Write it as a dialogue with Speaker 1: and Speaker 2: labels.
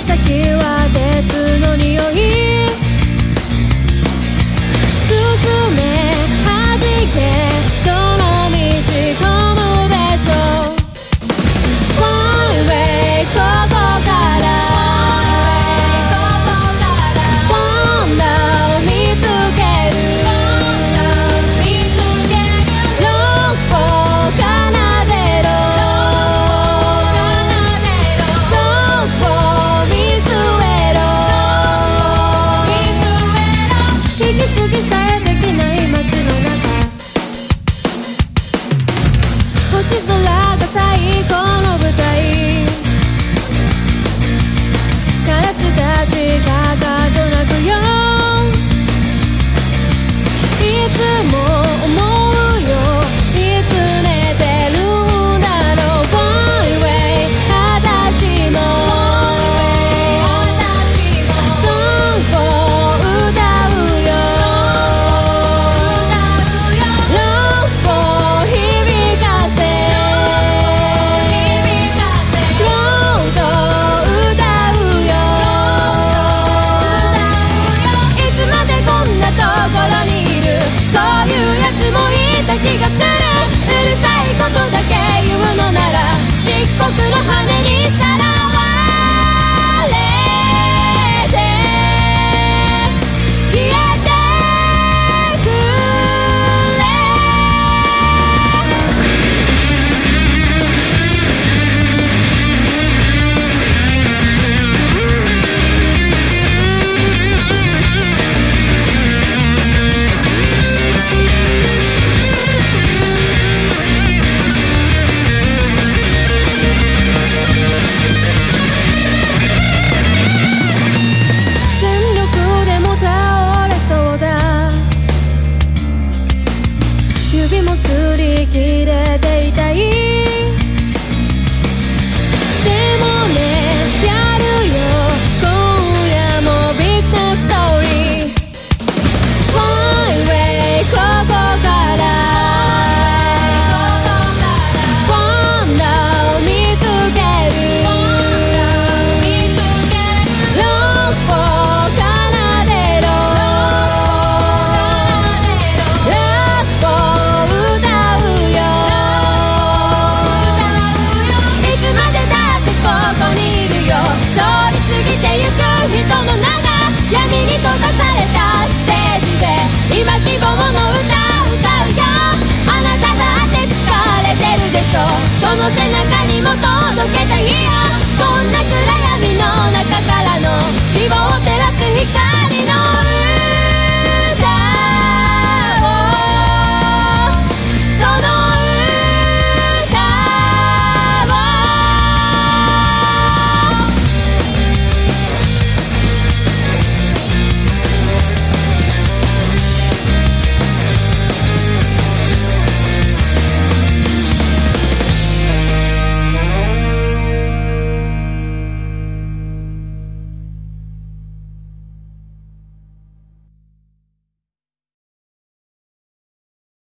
Speaker 1: 先は鉄の匂い she's alive てゆく人の名が闇に閉ざされたステージで今希望の歌歌うよ。あなただって疲れてるでしょ。その背中にも届けたいよ。こんな暗